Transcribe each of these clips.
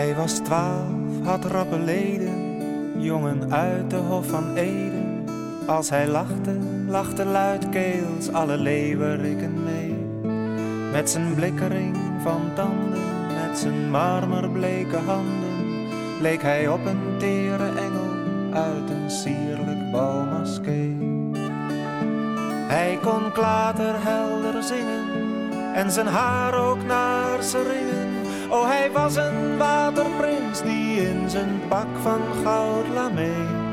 Hij was twaalf, had rappe leden, jongen uit de Hof van Eden. Als hij lachte, lachte luidkeels alle leeuweriken mee. Met zijn blikkering van tanden, met zijn marmerbleke handen, leek hij op een tere engel uit een sierlijk balmaskee. Hij kon klaterhelder zingen en zijn haar ook naar zijn ringen. Oh, hij was een waterprins die in zijn pak van goud lamee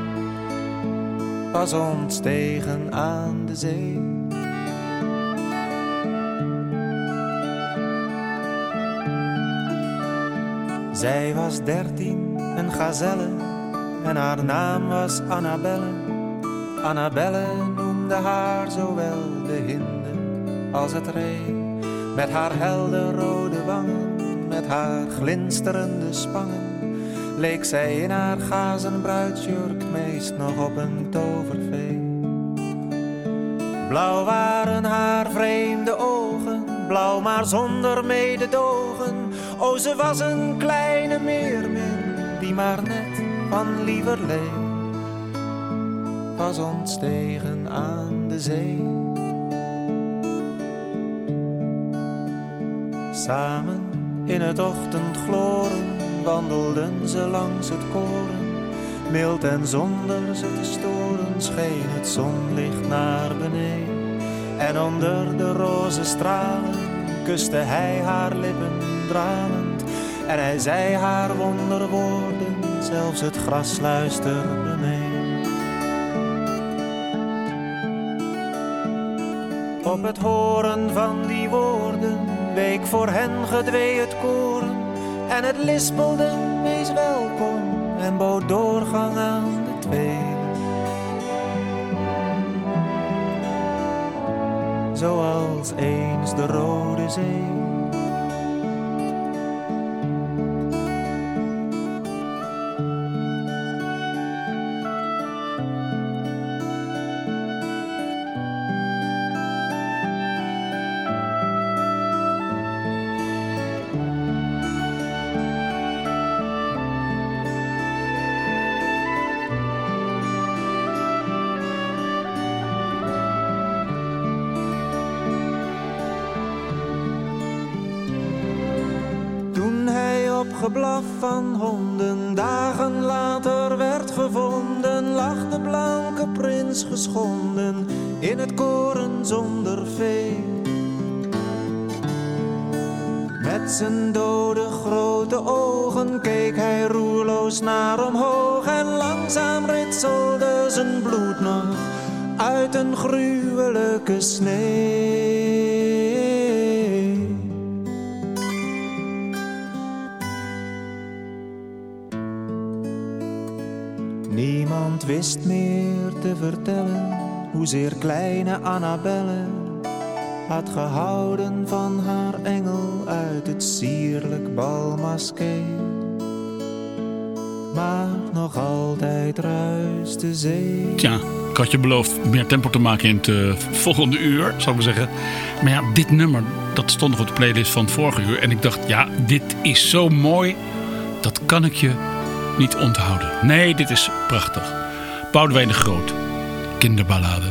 was ontstegen aan de zee. Zij was dertien, een gazelle, en haar naam was Annabelle. Annabelle noemde haar zowel de hinde als het ree. Met haar helder rode wangen, met haar glinsterende spangen leek zij in haar gazen bruidsjurk meest nog op een tovervee. Blauw waren haar vreemde ogen, blauw maar zonder mededogen. O, ze was een kleine meermin, die maar net van lieverlee was ontstegen aan de zee. Samen in het ochtendgloren wandelden ze langs het koren. Mild en zonder ze te storen scheen het zonlicht naar beneden. En onder de roze stralen kuste hij haar lippen dralend. En hij zei haar wonderwoorden, zelfs het gras luisterde mee. Op het horen van die woorden week voor hen gedwee het koren en het lispelde, wees welkom en bood doorgang aan de twee. Zoals eens de Rode Zee. Hoezeer kleine Annabelle had gehouden van haar engel uit het sierlijk balmaskee. Maar nog altijd ruist de zee. Tja, ik had je beloofd meer tempo te maken in het uh, volgende uur, zou ik zeggen. Maar ja, dit nummer, dat stond nog op de playlist van het vorige uur. En ik dacht, ja, dit is zo mooi, dat kan ik je niet onthouden. Nee, dit is prachtig. Boudewijn de Groot. Kinderballade.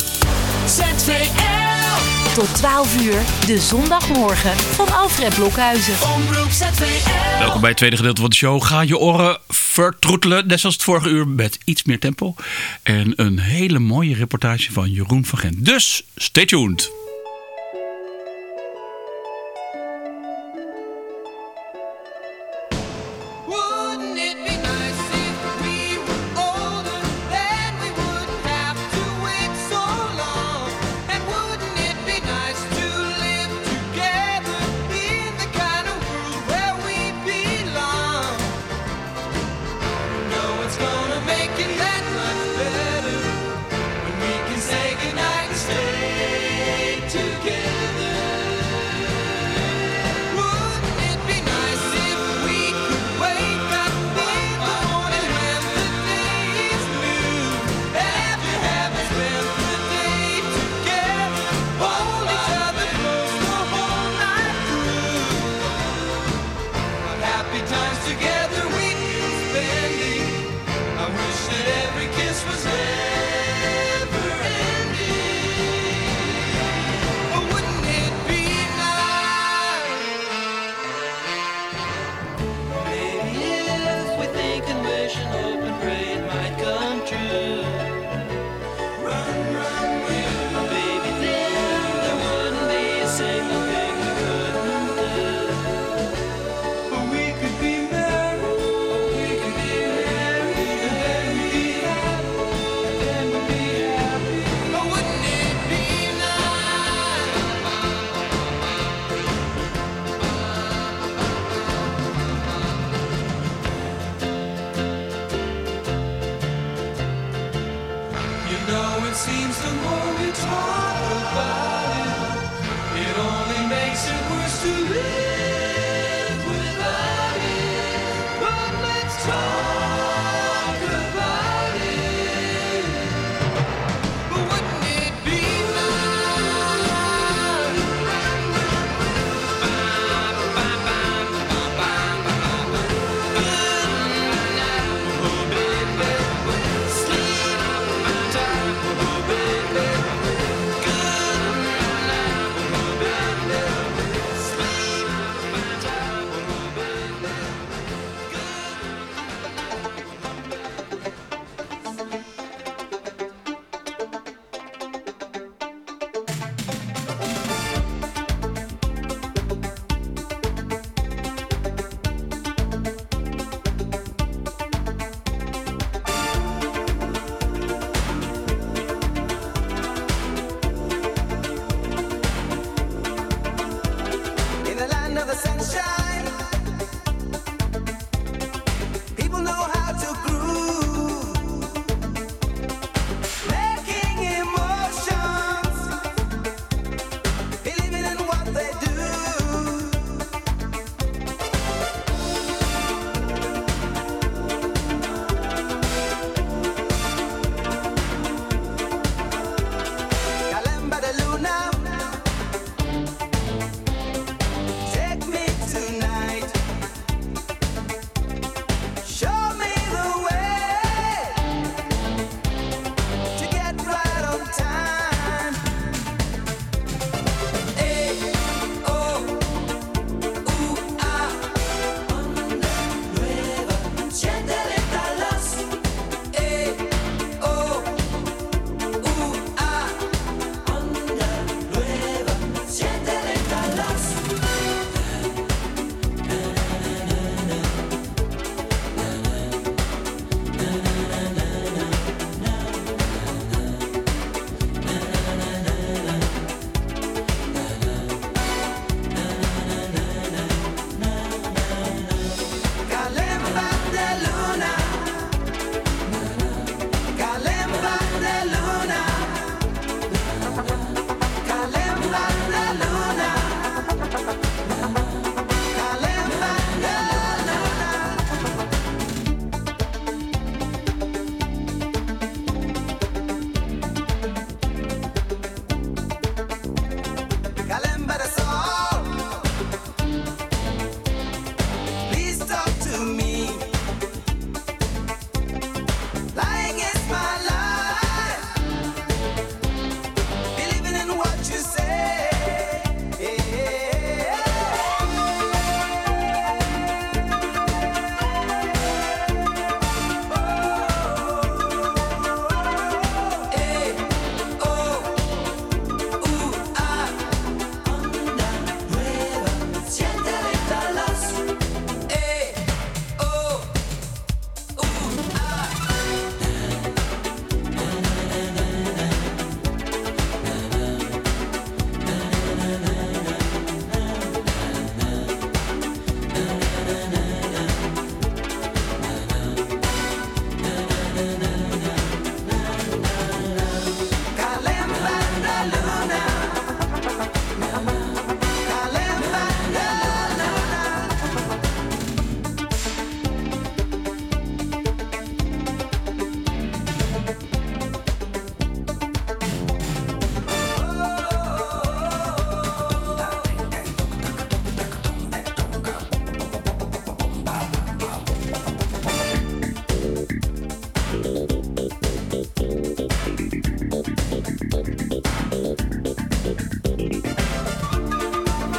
ZVL. Tot 12 uur, de zondagmorgen van Alfred Blokhuizen. Omroep ZVL. Welkom bij het tweede gedeelte van de show. Ga je oren vertroetelen, net zoals het vorige uur, met iets meer tempo. En een hele mooie reportage van Jeroen van Gent. Dus, stay tuned.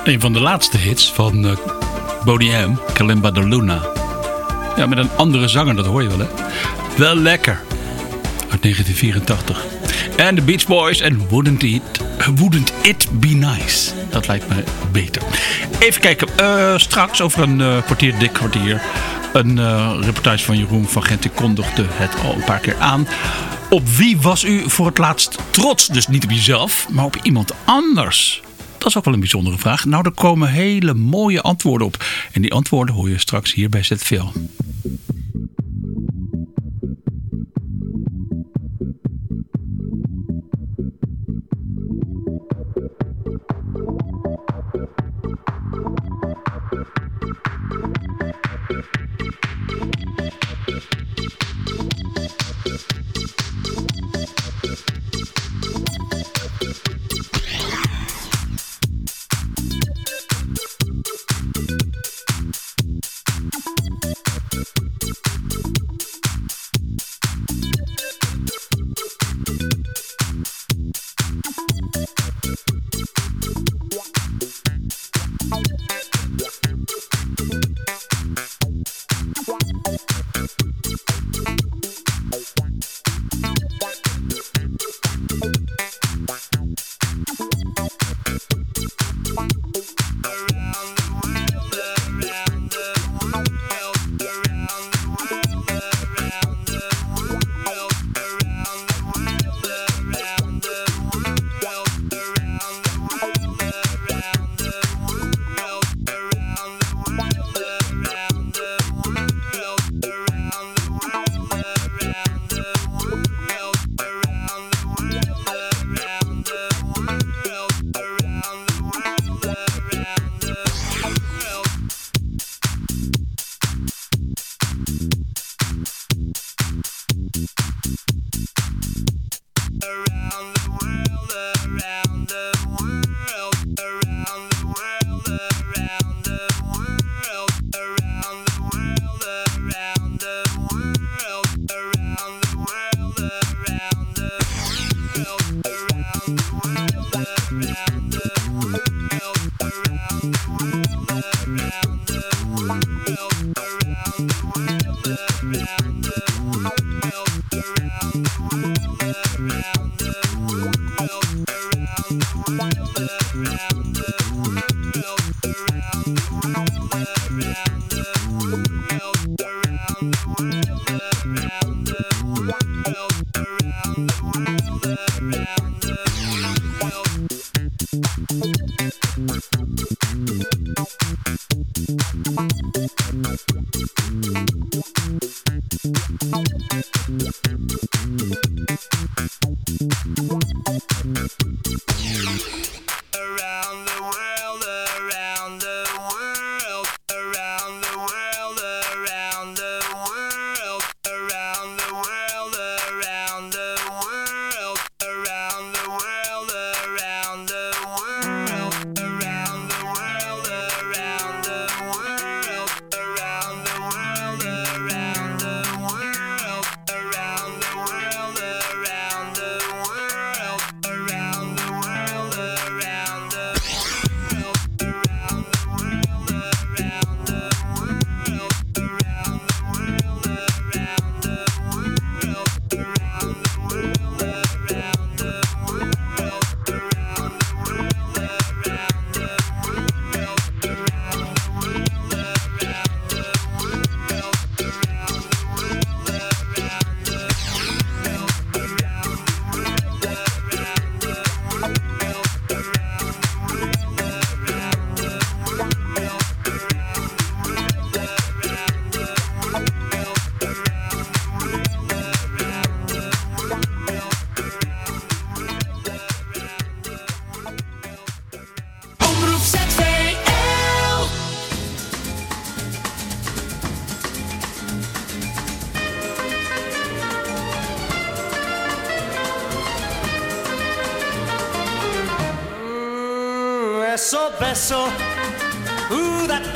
Een van de laatste hits van uh, M, Kalimba de Luna. Ja, met een andere zanger, dat hoor je wel hè. Wel lekker. Uit 1984. En de Beach Boys en Wouldn't It, Wouldn't It Be Nice. Dat lijkt me beter. Even kijken, uh, straks over een uh, kwartier, dik kwartier. Een reportage van Jeroen van Gent. kondigde het al een paar keer aan. Op wie was u voor het laatst trots? Dus niet op jezelf, maar op iemand anders. Dat is ook wel een bijzondere vraag. Nou, er komen hele mooie antwoorden op. En die antwoorden hoor je straks hier bij ZVL.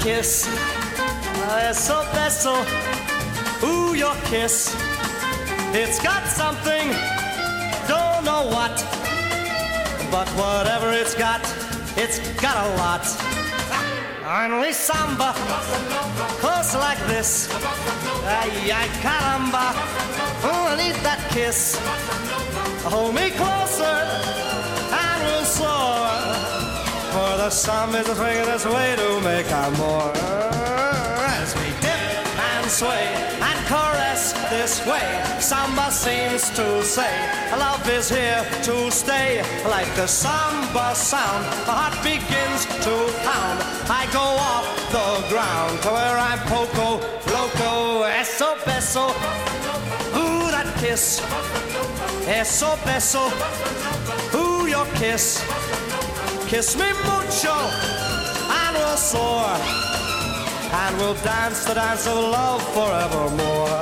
Kiss. Eso beso, ooh, your kiss. It's got something, don't know what. But whatever it's got, it's got a lot. Only samba, close like this. Ay, ay, caramba, ooh, I need that kiss. Hold me closer, the sum is a this way to make more. As we dip and sway and caress this way, samba seems to say, love is here to stay. Like the samba sound, the heart begins to pound. I go off the ground to where I'm poco, loco, eso beso. Ooh, that kiss. Eso beso. Ooh, your kiss. Kiss me mucho and we'll soar. and we'll dance the dance of love forevermore.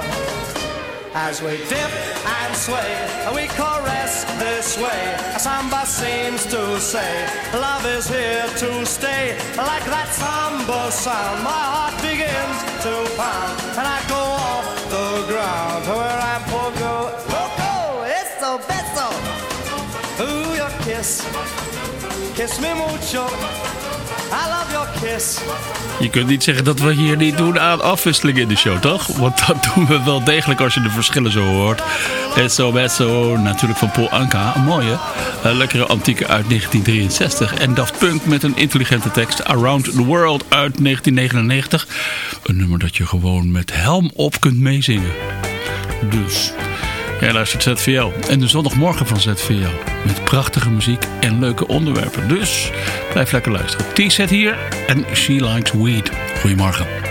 As we dip and sway, and we caress this way. a Samba seems to say, love is here to stay. Like that samba sound, my heart begins to pound, and I go off the ground where I'm pogo. Pogo, it's so beso. Ooh, your kiss, me mucho. I love your kiss. Je kunt niet zeggen dat we hier niet doen aan afwisseling in de show, toch? Want dat doen we wel degelijk als je de verschillen zo hoort. Esso Besso, natuurlijk van Paul Anka. Een mooie, uh, lekkere antieke uit 1963. En Daft Punk met een intelligente tekst. Around the World uit 1999. Een nummer dat je gewoon met helm op kunt meezingen. Dus... Jij luistert ZVL en de zondagmorgen van ZVL. Met prachtige muziek en leuke onderwerpen. Dus blijf lekker luisteren. T-set hier en She Likes Weed. Goedemorgen.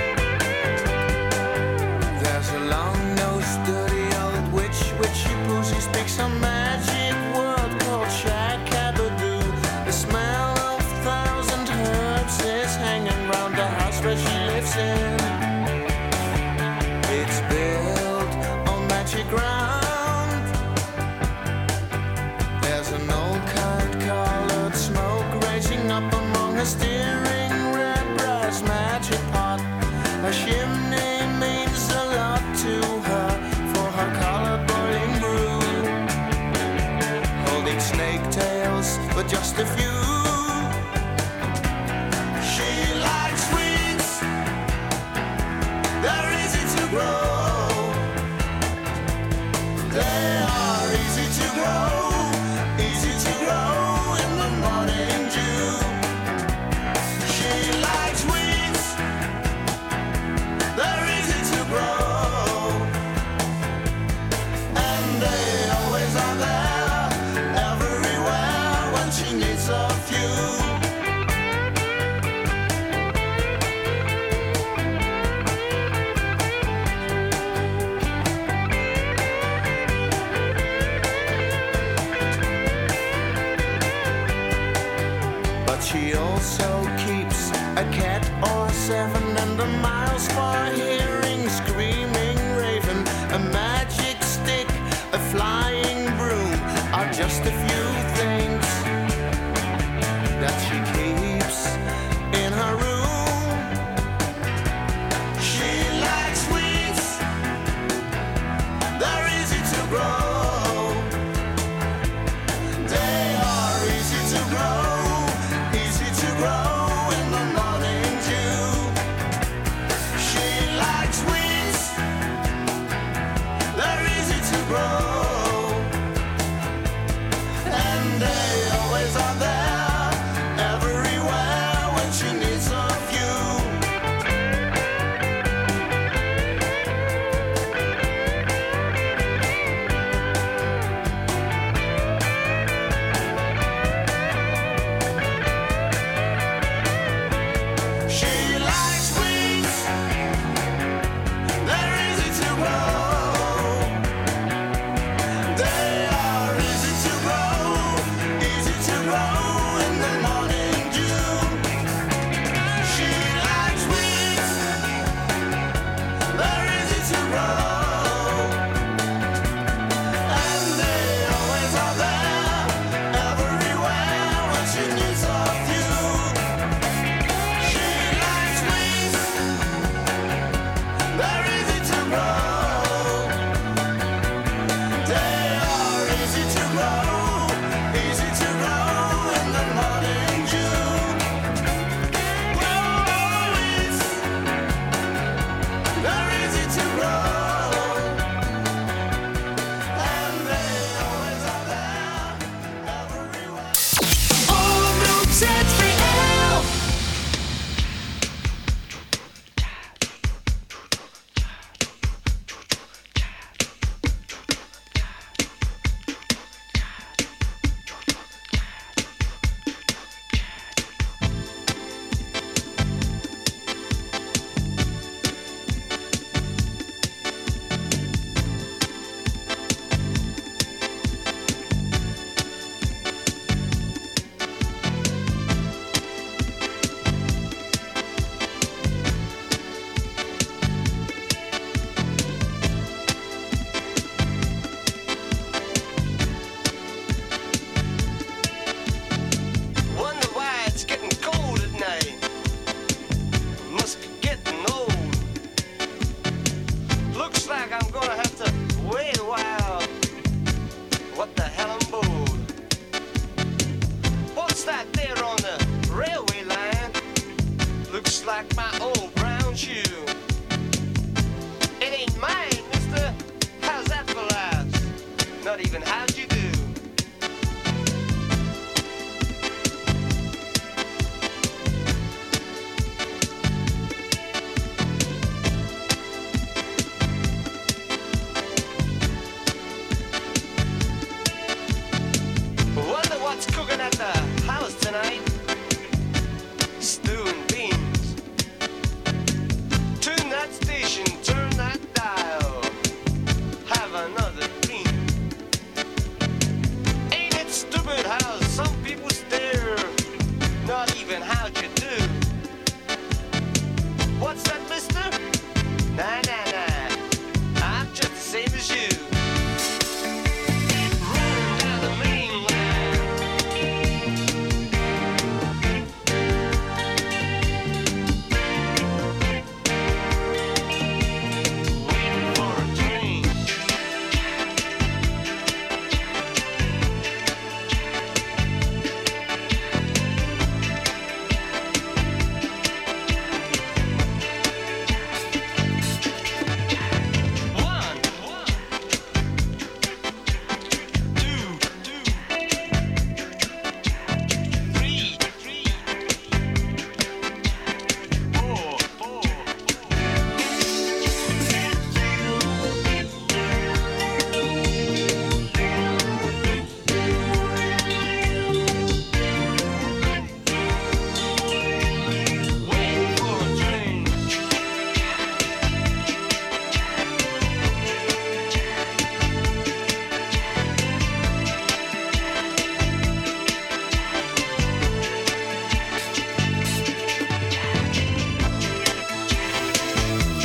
How'd you do?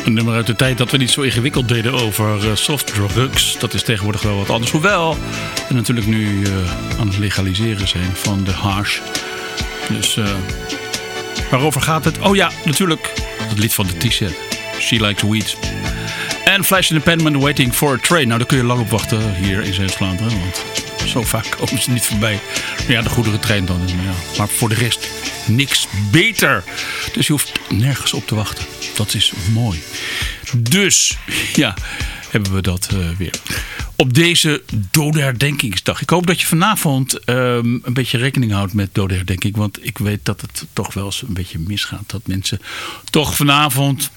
Een nummer uit de tijd dat we niet zo ingewikkeld deden over uh, soft drugs. Dat is tegenwoordig wel wat anders. Hoewel we natuurlijk nu uh, aan het legaliseren zijn van de hash. Dus uh, waarover gaat het? Oh ja, natuurlijk het lied van de T-shirt. She Likes Weed. En Flash in the Penman Waiting for a Train. Nou, daar kun je lang op wachten hier in Zeeuws-Vlaanderen. Want zo vaak komen ze niet voorbij. Ja, de goederentrein dan. Maar, ja. maar voor de rest niks beter. Dus je hoeft nergens op te wachten. Dat is mooi. Dus, ja, hebben we dat uh, weer. Op deze dode herdenkingsdag. Ik hoop dat je vanavond um, een beetje rekening houdt met dode herdenking. Want ik weet dat het toch wel eens een beetje misgaat. Dat mensen toch vanavond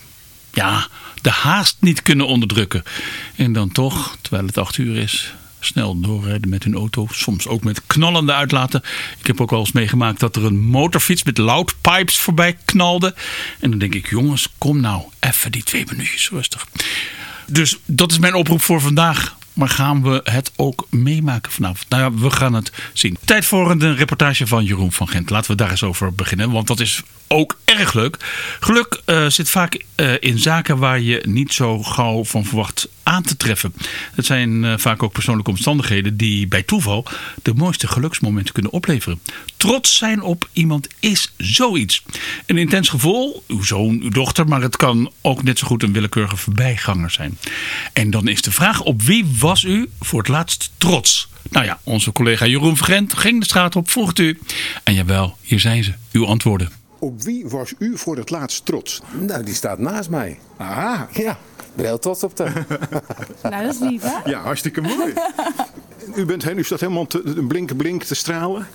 ja, de haast niet kunnen onderdrukken. En dan toch, terwijl het acht uur is, snel doorrijden met hun auto. Soms ook met knallende uitlaten. Ik heb ook wel eens meegemaakt dat er een motorfiets met loudpipes voorbij knalde. En dan denk ik, jongens, kom nou even die twee minuutjes rustig. Dus dat is mijn oproep voor vandaag. Maar gaan we het ook meemaken vanavond? Nou ja, we gaan het zien. Tijd voor een reportage van Jeroen van Gent. Laten we daar eens over beginnen. Want dat is ook erg leuk. Geluk uh, zit vaak uh, in zaken waar je niet zo gauw van verwacht aan te treffen. Het zijn uh, vaak ook persoonlijke omstandigheden die bij toeval de mooiste geluksmomenten kunnen opleveren. Trots zijn op iemand is zoiets. Een intens gevoel, uw zoon, uw dochter, maar het kan ook net zo goed een willekeurige voorbijganger zijn. En dan is de vraag: op wie was u voor het laatst trots? Nou ja, onze collega Jeroen Vergent ging de straat op, vroeg het u. En jawel, hier zijn ze, uw antwoorden. Op wie was u voor het laatst trots? Nou, die staat naast mij. Aha. Ja, ik ben heel trots op haar. nou, dat is lief, hè? Ja, hartstikke mooi. u, bent, u staat helemaal te, een blink, blink te stralen.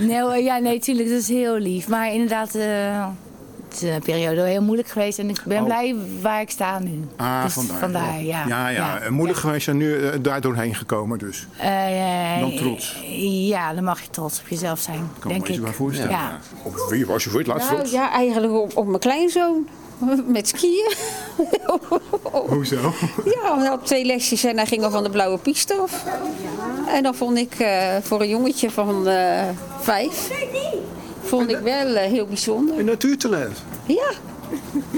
nee, ja, nee, tuurlijk, dat is heel lief. Maar inderdaad, uh, een periode heel moeilijk geweest. En ik ben oh. blij waar ik sta nu. Ah, dus vandaar. vandaar ja. Ja, ja. ja. Moeilijk ja. geweest en nu uh, daar doorheen gekomen dus. Uh, dan trots. Ja, dan mag je trots op jezelf zijn, kan denk me ik. maar voorstellen. Ja. Op wie was je voor het laatst nou, trots? Ja, eigenlijk op, op mijn kleinzoon. Met skiën. Hoezo? Ja, hij had twee lesjes en hij ging al van de blauwe piste af. En dan vond ik uh, voor een jongetje van uh, vijf, vond ik wel uh, heel bijzonder. Een natuurtalent? Ja.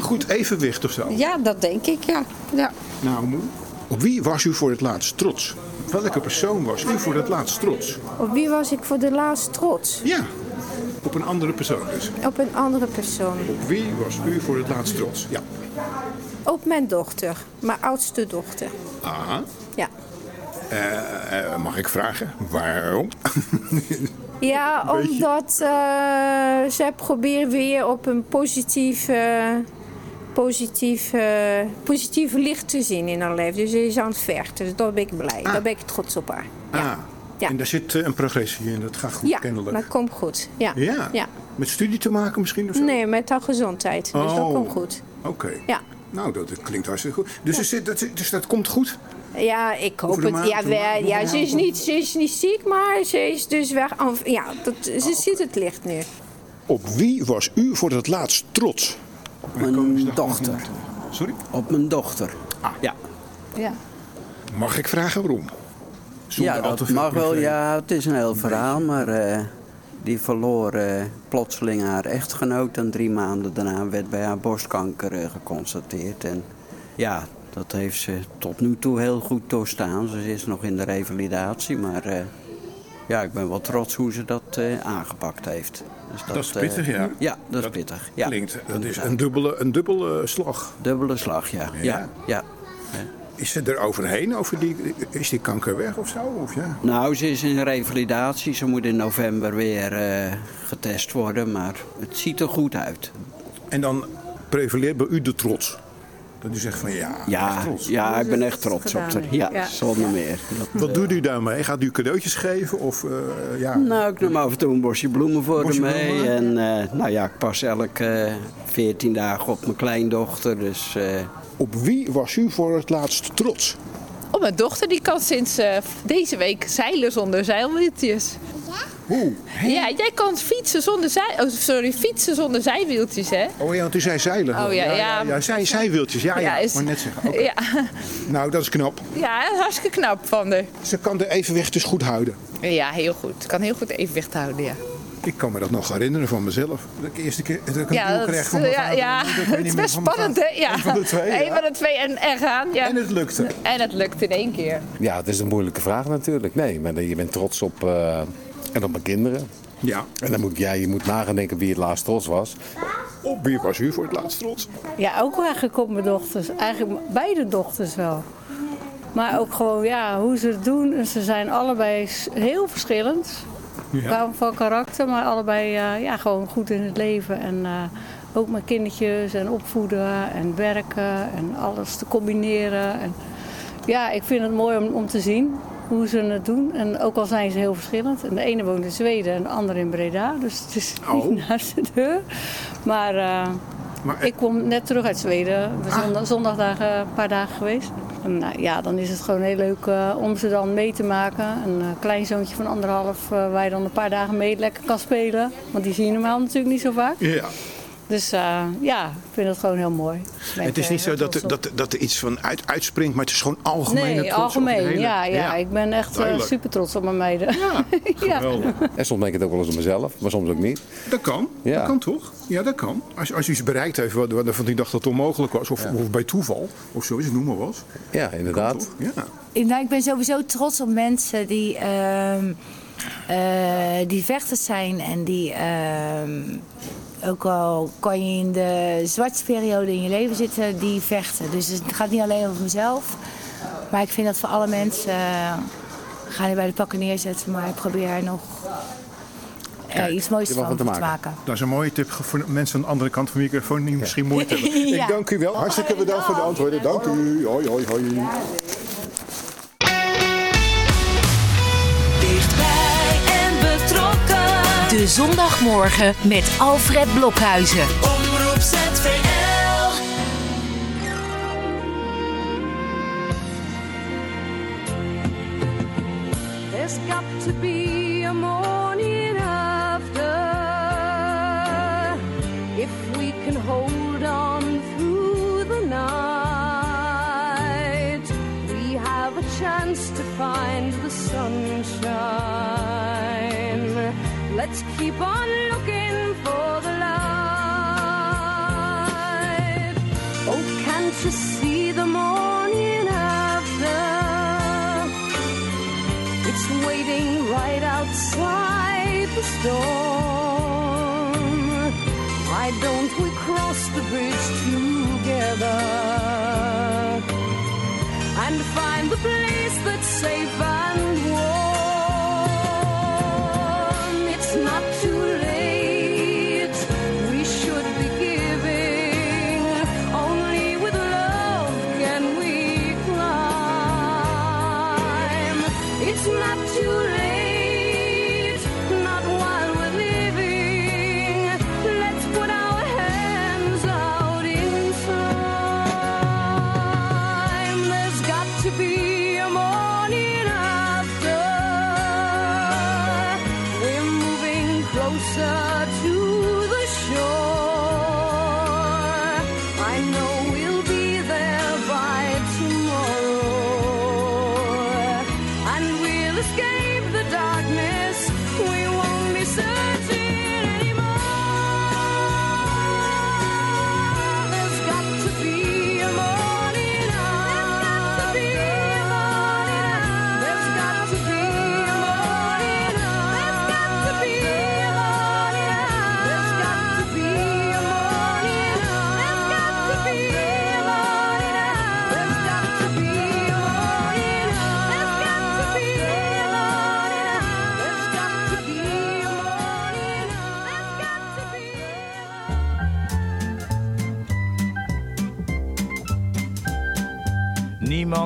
Goed evenwicht of zo? Ja, dat denk ik, ja. ja. Nou, moe. Op wie was u voor het laatst trots? Welke persoon was u voor het laatst trots? Op wie was ik voor de laatst trots? Ja, op een andere persoon dus. Op een andere persoon. Op wie was u voor het laatst trots? Ja. Op mijn dochter, mijn oudste dochter. Aha. Ja. Uh, mag ik vragen waarom? ja, omdat uh, zij probeert weer op een positief, positief, positief licht te zien in haar leven. Dus ze is aan het vechten. Dus daar ben ik blij. Ah. Daar ben ik trots op haar. Ja. Ah. Ja. En daar zit een progressie in, dat gaat goed ja, kennelijk. dat komt goed. Ja. Ja. ja. Met studie te maken misschien of zo? Nee, met haar gezondheid. Dus oh. dat komt goed. Oké. Okay. Ja. Nou, dat, dat, klinkt hartstikke goed. Dus, ja. zit, dat, dus dat komt goed? Ja, ik hoop het. Maand, ja, wij, ja ze, is niet, ze is niet ziek, maar ze is dus weg. Ja, dat, ze oh. ziet het licht nu. Op wie was u voor het laatst trots? Mijn dochter. Sorry? Op mijn dochter. Ah. Ja. ja. Mag ik vragen waarom? Zonder ja, dat mag wel. Ja, het is een heel verhaal, maar uh, die verloor uh, plotseling haar echtgenoot en drie maanden daarna werd bij haar borstkanker uh, geconstateerd. En ja, dat heeft ze tot nu toe heel goed doorstaan. Ze is nog in de revalidatie, maar ja, ik ben wel trots hoe ze dat aangepakt heeft. Dus dat, dat, is pittig, ja. Ja, dat, dat is pittig. Ja. Klinkt, dat is een dubbele, een dubbele slag. Dubbele slag, ja. ja. ja, ja. Is ze er overheen? Over die, is die kanker weg of zo? Of ja? Nou, ze is in revalidatie. Ze moet in november weer uh, getest worden. Maar het ziet er goed uit. En dan prevaleert bij u de trots? Dat u zegt van ja, ja, trots. ja ik ben echt trots op haar. Ja, ja, zonder meer. Dat, Wat doet u daarmee? Gaat u cadeautjes geven? Of, uh, ja? Nou, ik neem af en toe een bosje bloemen voor haar mee. Bloemen? En uh, nou ja, ik pas elke veertien dagen op mijn kleindochter. Dus... Op wie was u voor het laatst trots? Op mijn dochter, die kan sinds uh, deze week zeilen zonder zeilwieltjes. Ja? Hoe? Ja, jij kan fietsen zonder, zij oh, sorry, fietsen zonder zijwieltjes, hè? Oh ja, want u zei zeilen. Oh ja, ja. ja, ja zij, zijwieltjes, ja, ja. ja is... maar net zeggen. Okay. Ja. Nou, dat is knap. Ja, hartstikke knap van haar. Ze kan de evenwicht dus goed houden. Ja, heel goed. Ze kan heel goed evenwicht houden, ja. Ik kan me dat nog herinneren van mezelf. Dat ik de eerste keer dat ik een Ja, kreeg van mijn ja, vader. ja. Het is best spannend, hè? Ja. Eén van de twee, Eén van de twee en, en gaan. Ja. En het lukte. En het lukt in één keer. Ja, het is een moeilijke vraag natuurlijk. Nee, maar je bent trots op, eh, en op mijn kinderen. Ja. En dan moet, ja, je moet nagaan denken wie het laatst trots was. Op wie was u voor het laatst trots? Ja, ook eigenlijk op mijn dochters. Eigenlijk beide dochters wel. Maar ook gewoon ja, hoe ze het doen. En ze zijn allebei heel verschillend. Qua van karakter, maar allebei eh, ja, gewoon goed in het leven. En eh, ook met kindertjes en opvoeden en werken en alles te combineren. En, ja, ik vind het mooi om, om te zien hoe ze het doen. En ook al zijn ze heel verschillend. En de ene woont in Zweden en de andere in Breda. Dus het is Oh. niet naast de deur. Maar, eh, Maar- ik kom net terug uit Zweden. We zijn zondag, zondagdagen een paar dagen geweest. En, nou, ja, dan is het gewoon heel leuk eh, om ze dan mee te maken. Een eh, kleinzoontje van anderhalf eh, waar je dan een paar dagen mee lekker kan spelen. Want die zie je normaal natuurlijk niet zo vaak. Ja. Dus eh, ja, ik vind het gewoon heel mooi. Ben Het is ik, niet eh, zo dat, dat, dat er iets van uit, uitspringt, maar het is gewoon algemeen. Nee, algemeen. ja, ja, ik ben echt eh, super trots op mijn meiden. Ja, En soms denk ik het ook wel eens op mezelf, maar soms ook niet. Dat kan. Ja. Dat kan toch? Ja, dat kan. Als, als u iets bereikt heeft wat- waarvan u dacht dat het onmogelijk was, of, of bij toeval, of zoiets, noem maar wat. Ja, inderdaad. Ja. Ik, nou, ik ben sowieso trots op mensen die, ehm eh, die vechters zijn en die, ehm, ook al kan je in de zwartste periode in je leven zitten, die vechten. Dus het gaat niet alleen over mezelf, maar ik vind dat voor alle mensen, eh, ga je bij de pakken neerzetten, maar ik probeer er nog eh, iets moois van, te maken. Dat is een mooie tip voor mensen aan de andere kant van de microfoon die misschien moeite hebben. Ja. Ik dank u wel. Hartstikke bedankt voor de antwoorden. Dank u. Hoi, hoi, hoi. De zondagmorgen met Alfred Blokhuizen. Omroep ZVL. There's got to be a morning after if we can hold on through the night. We have a chance to find the sunshine. Let's keep on looking for the light. Oh, can't you see the morning after? It's waiting right outside the storm. Why don't we cross the bridge together and find the place that's safe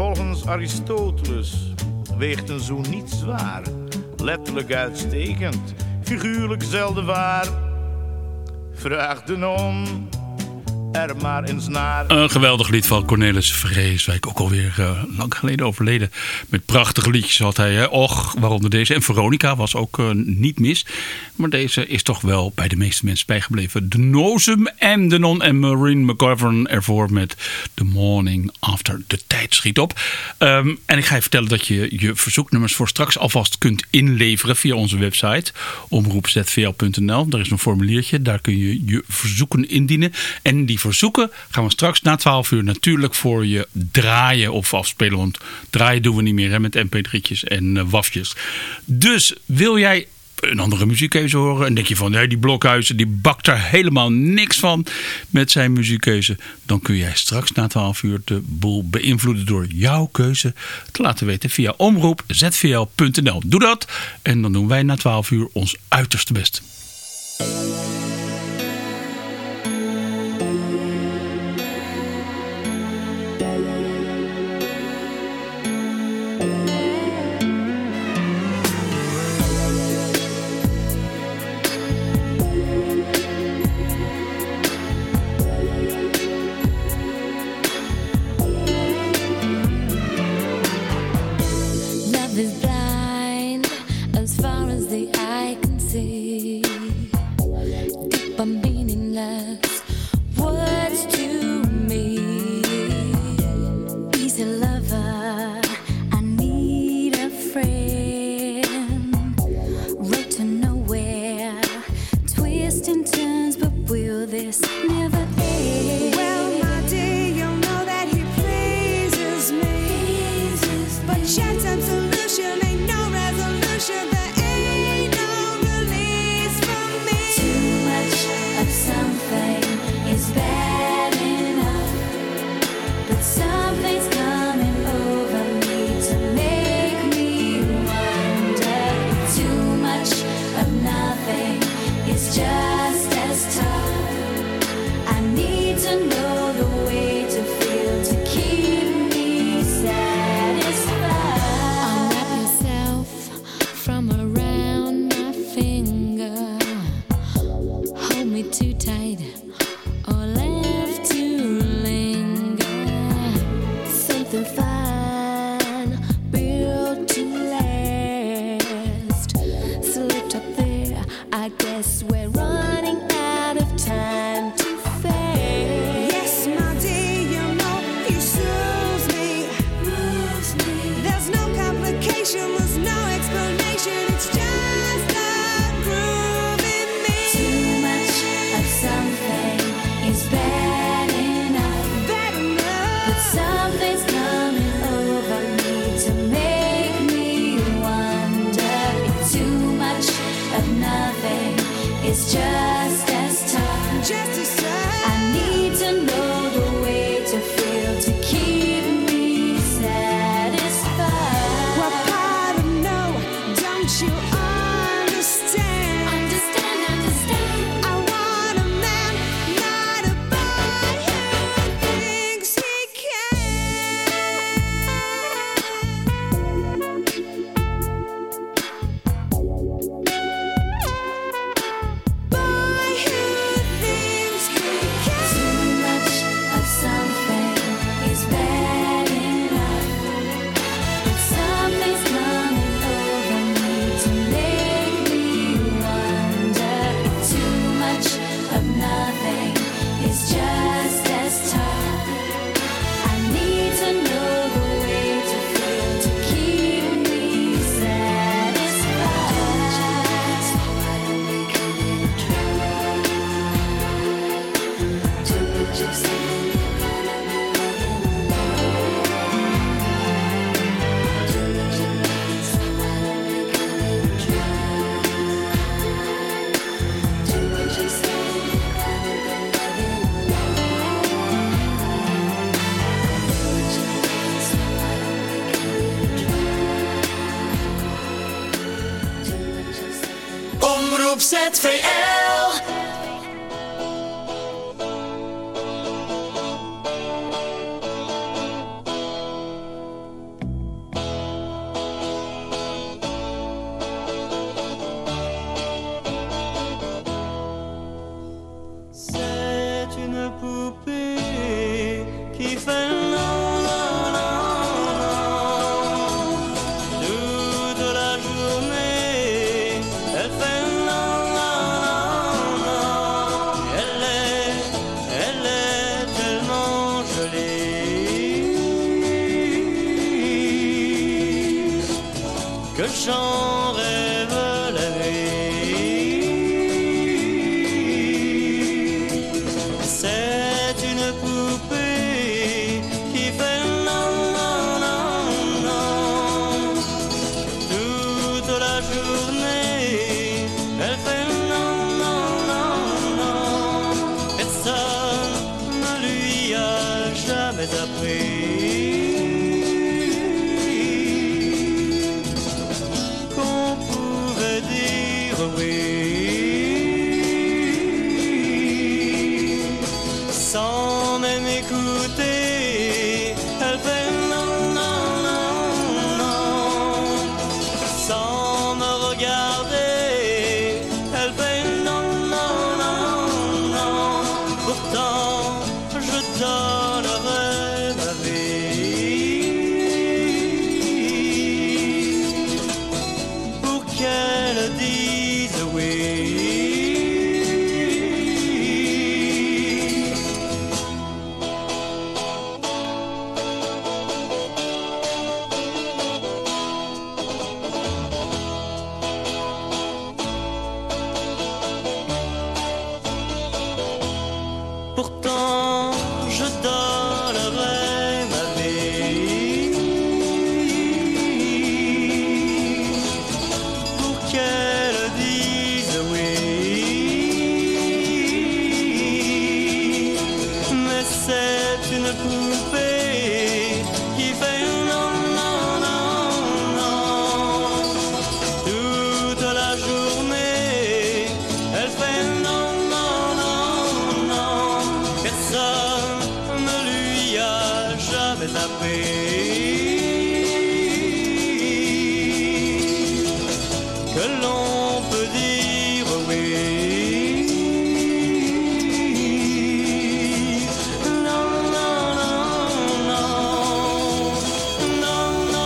Volgens Aristoteles weegt een zoen niet zwaar. Letterlijk uitstekend, figuurlijk zelden waar. Vraag de non er maar eens naar. Een geweldig lied van Cornelis Vreeswijk. Ook alweer uh, lang geleden overleden. Met prachtige liedjes had hij. Hè? Och, waaronder deze. En Veronica was ook uh, niet mis. Maar deze is toch wel bij de meeste mensen bijgebleven. De Nozem en de Non en Maureen McGovern ervoor met The Morning After. De tijd schiet op. Um, en ik ga je vertellen dat je je verzoeknummers voor straks alvast kunt inleveren via onze website. Omroepzvl.nl. Daar is een formuliertje. Daar kun je je verzoeken indienen. En die verzoeken gaan we straks na 12 uur natuurlijk voor je draaien of afspelen. Want draaien doen we niet meer hè, met mp3'tjes en uh, wafjes. Dus wil jij een andere muziekkeuze horen. En denk je van, nee, die Blokhuizen die bakt er helemaal niks van met zijn muziekkeuze. Dan kun jij straks na 12 uur de boel beïnvloeden door jouw keuze te laten weten via omroepzvl.nl. Doe dat en dan doen wij na 12 uur ons uiterste best. Que j'en rêve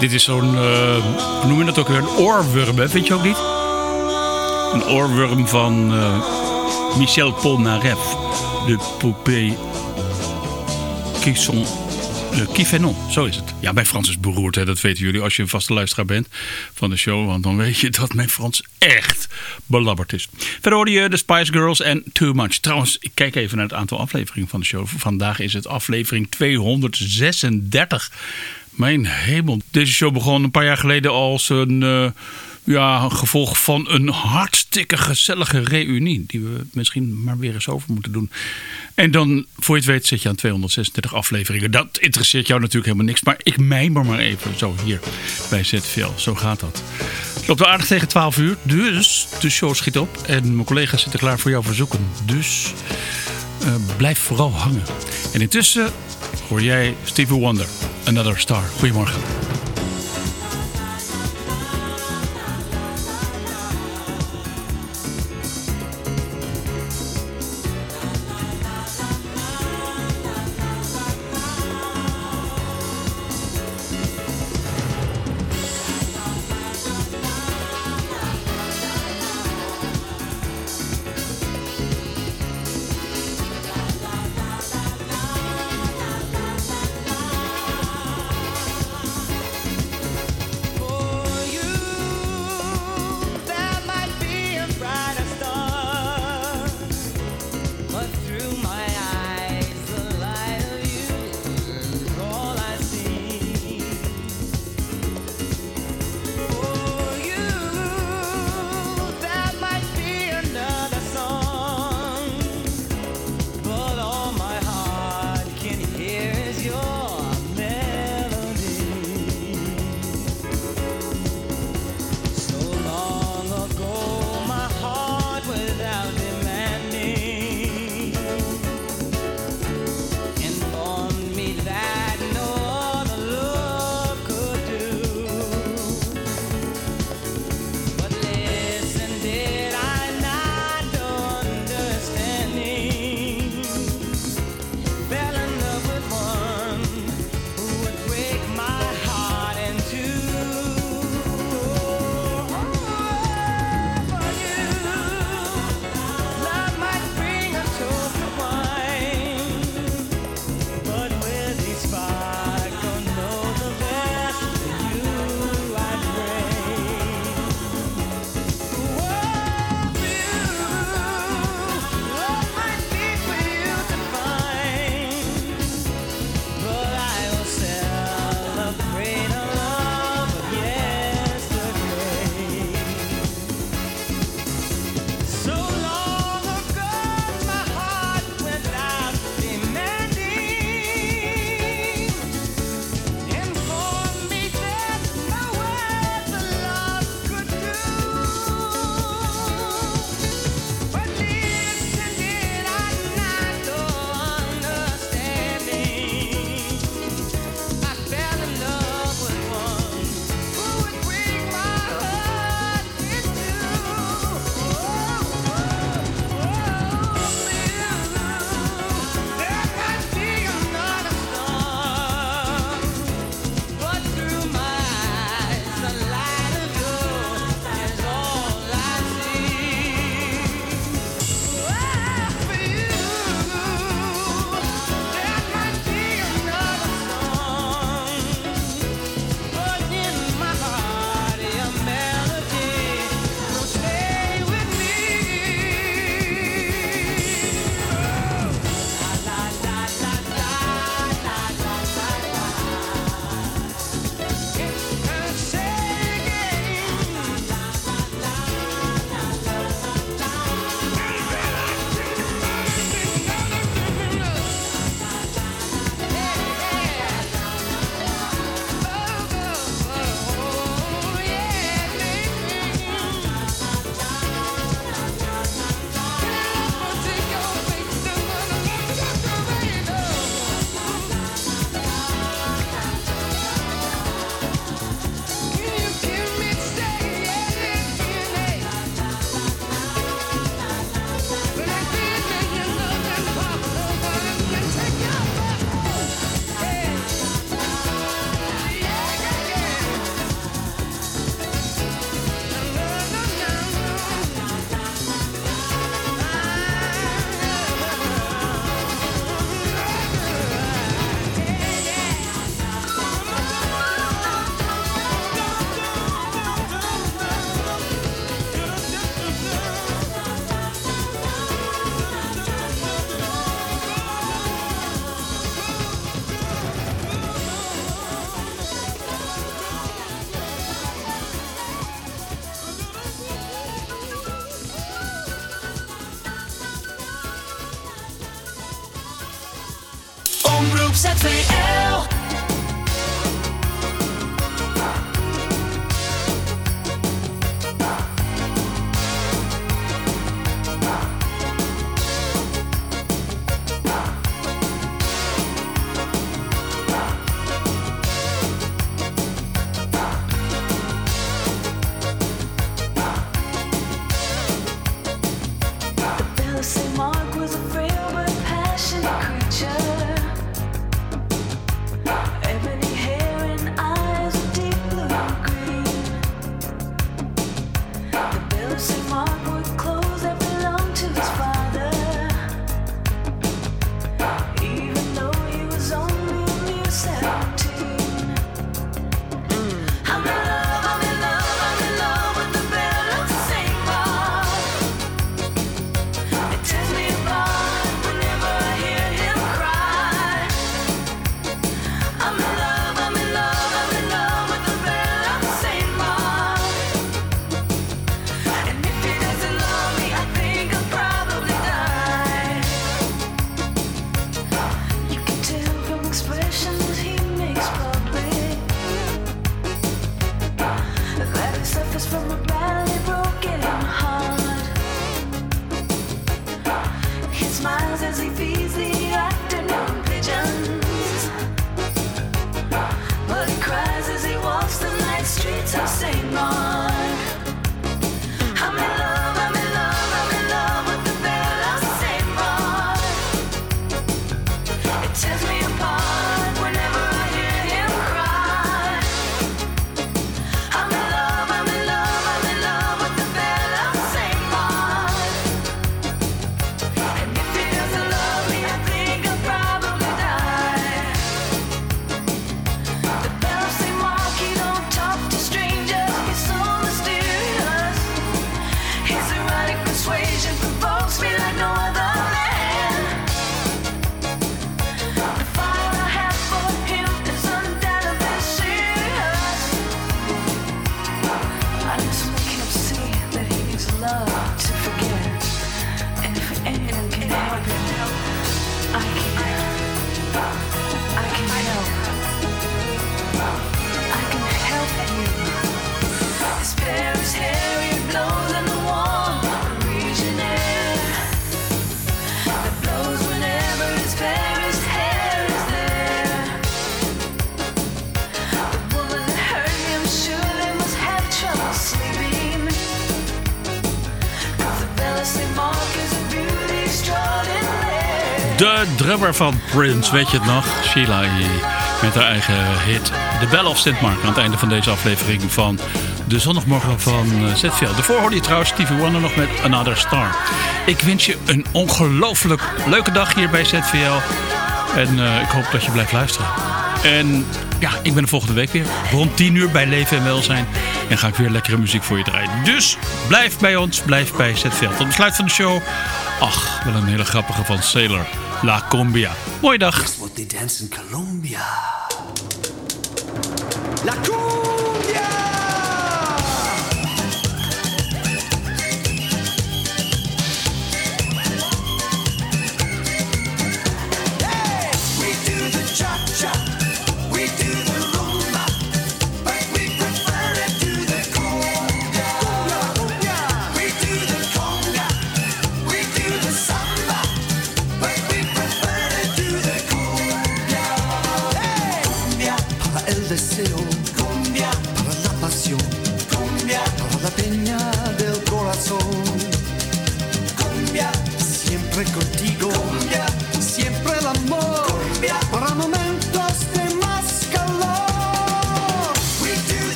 Dit is zo'n, eh, hoe noem je dat ook weer? Een oorworm, hè? vind je ook niet? Een oorworm van eh, Michel Polnareff. De poupée qui sont non, zo is het. Ja, mijn Frans is beroerd, hè, dat weten jullie als je een vaste luisteraar bent van de show. Want dan weet je dat mijn Frans echt belabberd is. Verder hoorde je de Spice Girls en Too Much. Trouwens, ik kijk even naar het aantal afleveringen van de show. Vandaag is het aflevering 236. Mijn hemel. Deze show begon een paar jaar geleden als een... eh, ja, gevolg van een hartstikke gezellige reunie. Die we misschien maar weer eens over moeten doen. En dan, voor je het weet, zit je aan 236 afleveringen. Dat interesseert jou natuurlijk helemaal niks. Maar ik mijmer maar even zo hier bij ZVL. Zo gaat dat. Loopt wel aardig tegen 12 uur. Dus de show schiet op. En mijn collega's zitten klaar voor jouw verzoeken. Dus eh, blijf vooral hangen. En intussen hoor jij Stevie Wonder. Another Star. Goedemorgen. De drummer van Prince, weet je het nog? Sheila e. met haar eigen hit The Bell of St. Mark. Aan het einde van deze aflevering van de zondagmorgen van eh, ZVL. Daarvoor hoorde je trouwens Stevie Wonder nog met Another Star. Ik wens je een ongelooflijk leuke dag hier bij ZVL. En eh, ik hoop dat je blijft luisteren. En ja, ik ben de volgende week weer. Rond 10 uur bij Leven en Welzijn. En ga ik weer lekkere muziek voor je draaien. Dus blijf bij ons, blijf bij ZVL. Tot besluit van de show. Ach, wel een hele grappige van Sailor. La Cumbia. Mooie dag. That's what they dance in Colombia. La Cumbia.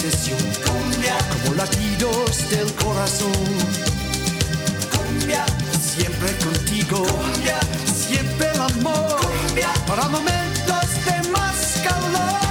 Cumbia, como latidos del corazón. Cumbia, siempre contigo. Cumbia, siempre el amor. Cumbia, para momentos de más calor.